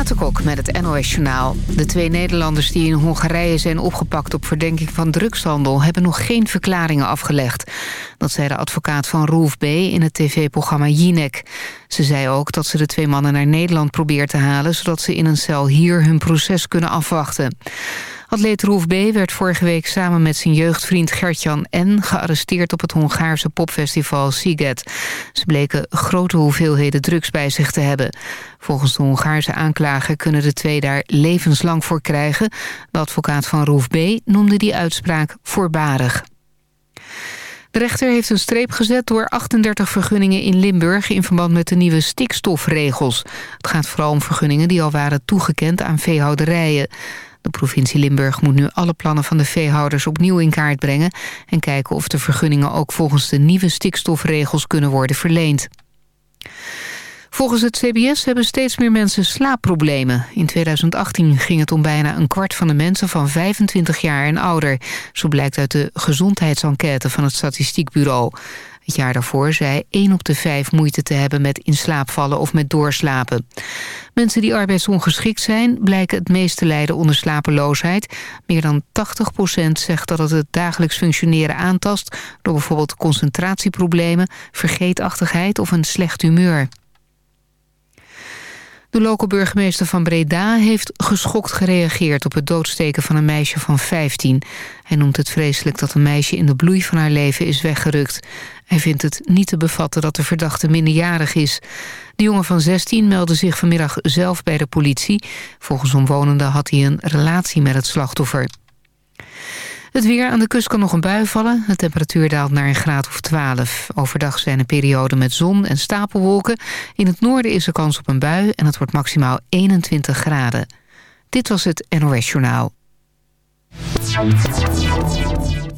Renate met het NOS Journaal. De twee Nederlanders die in Hongarije zijn opgepakt op verdenking van drugshandel... hebben nog geen verklaringen afgelegd. Dat zei de advocaat van Roelf B. in het tv-programma Jinek. Ze zei ook dat ze de twee mannen naar Nederland probeert te halen... zodat ze in een cel hier hun proces kunnen afwachten. Atleet Roef B. werd vorige week samen met zijn jeugdvriend Gertjan N. gearresteerd op het Hongaarse popfestival Siget. Ze bleken grote hoeveelheden drugs bij zich te hebben. Volgens de Hongaarse aanklager kunnen de twee daar levenslang voor krijgen. De advocaat van Roef B. noemde die uitspraak voorbarig. De rechter heeft een streep gezet door 38 vergunningen in Limburg... in verband met de nieuwe stikstofregels. Het gaat vooral om vergunningen die al waren toegekend aan veehouderijen. De provincie Limburg moet nu alle plannen van de veehouders opnieuw in kaart brengen... en kijken of de vergunningen ook volgens de nieuwe stikstofregels kunnen worden verleend. Volgens het CBS hebben steeds meer mensen slaapproblemen. In 2018 ging het om bijna een kwart van de mensen van 25 jaar en ouder. Zo blijkt uit de gezondheidsenquête van het Statistiekbureau. Jaar daarvoor zei 1 op de 5 moeite te hebben met in slaap vallen of met doorslapen. Mensen die arbeidsongeschikt zijn blijken het meest te lijden onder slapeloosheid. Meer dan 80% zegt dat het het dagelijks functioneren aantast... door bijvoorbeeld concentratieproblemen, vergeetachtigheid of een slecht humeur. De lokale burgemeester van Breda heeft geschokt gereageerd... op het doodsteken van een meisje van 15. Hij noemt het vreselijk dat een meisje in de bloei van haar leven is weggerukt. Hij vindt het niet te bevatten dat de verdachte minderjarig is. De jongen van 16 meldde zich vanmiddag zelf bij de politie. Volgens omwonenden had hij een relatie met het slachtoffer. Het weer aan de kust kan nog een bui vallen. De temperatuur daalt naar een graad of 12. Overdag zijn er perioden met zon en stapelwolken. In het noorden is er kans op een bui en het wordt maximaal 21 graden. Dit was het NOS Journaal.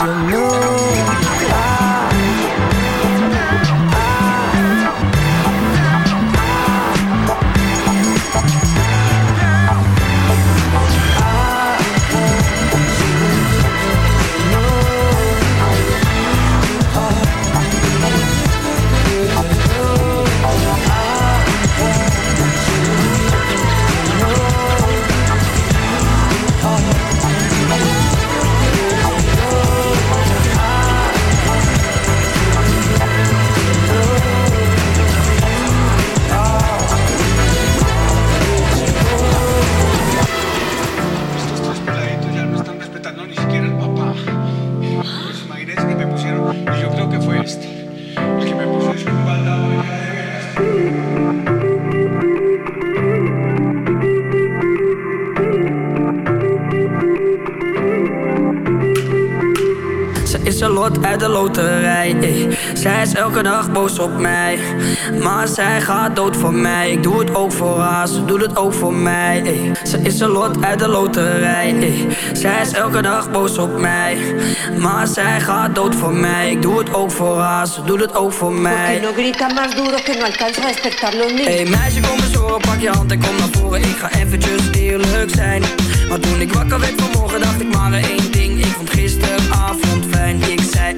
you know? Elke dag boos op mij. Maar zij gaat dood voor mij. Ik doe het ook voor haar, ze doet het ook voor mij. Ey. Ze is een lot uit de loterij. Ey. Zij is elke dag boos op mij. Maar zij gaat dood voor mij. Ik doe het ook voor haar, ze doet het ook voor mij. No grita más duro que no alcanza a despertar los niños. Hey meisje kom eens horen, pak je hand en kom naar voren. Ik ga eventjes eerlijk zijn. Maar toen ik wakker werd vanmorgen dacht ik maar één ding. Ik vond gisteravond fijn. Ik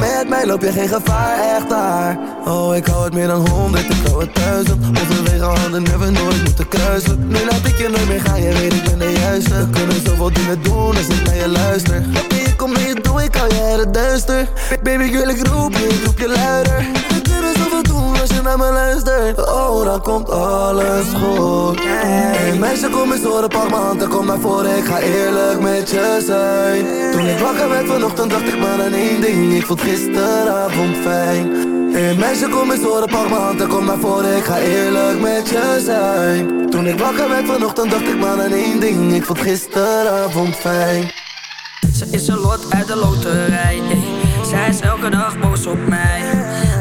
Met mij loop je geen gevaar, echt daar. Oh, ik hou het meer dan honderd, ik hou het duizend. Overwege handen, never nooit moeten kruisen. Nu laat ik je nooit meer gaan, je weet ik ben de juiste. We kunnen zoveel dingen doen als ik naar je luister. Oké, kom mee, doe ik al jaren duister. Baby, ik wil ik roep je, ik roep je luider. Zoveel doen als je naar me luistert. Oh, dan komt alles goed. Hey, meisje, kom eens horen, pak m'n hand en kom naar voren. Ik ga eerlijk met je zijn. Toen ik wakker werd vanochtend, dacht ik maar aan één ding. Ik vond gisteravond fijn. Hey meisje, kom eens horen, pak m'n hand en kom naar voren. Ik ga eerlijk met je zijn. Toen ik wakker werd vanochtend, dacht ik maar aan één ding. Ik vond gisteravond fijn. Ze is een lot uit de loterij. Zij is elke dag boos op mij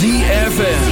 ZFM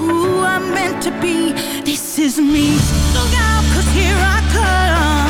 who I'm meant to be. This is me. Look out, cause here I come.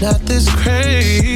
not this crazy.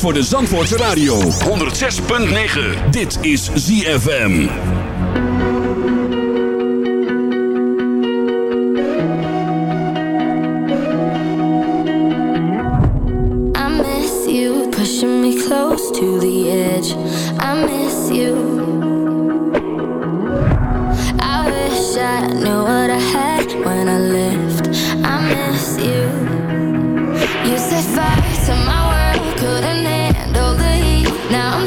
Voor de Zandvoortse Radio 106.9. Dit is ZFM. I miss you, pushing me close to the edge. I miss you. I wish I knew what I had when I left. I miss you. You said fire.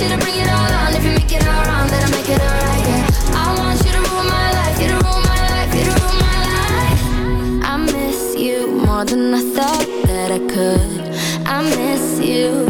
you to bring it all on. If you make it all wrong, then I make it alright. I want you to rule my life, you to rule my life, you to rule my life. I miss you more than I thought that I could. I miss you.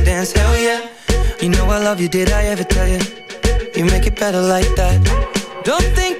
to dance, hell yeah. You know I love you, did I ever tell you You make it better like that. Don't think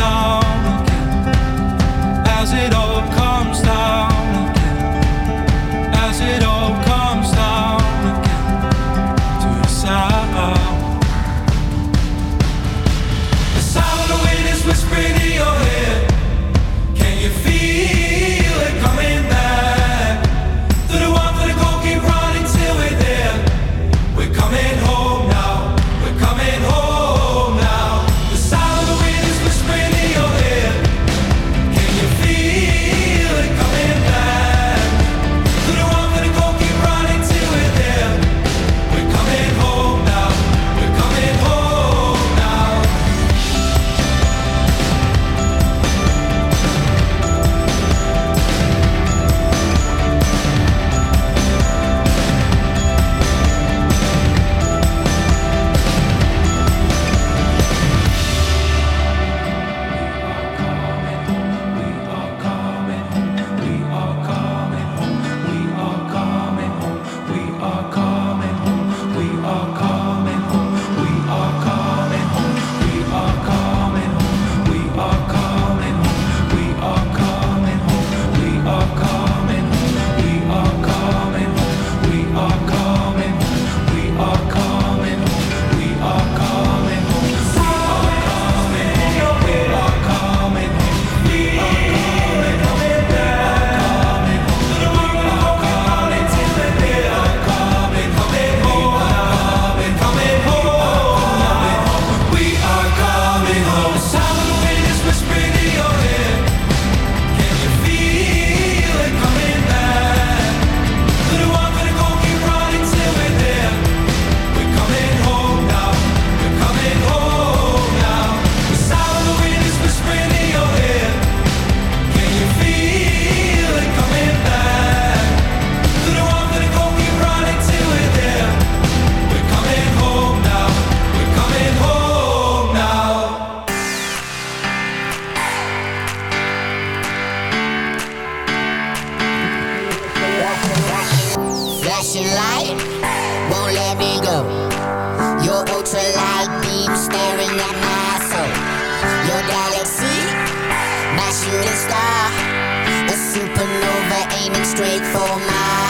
song aiming straight for my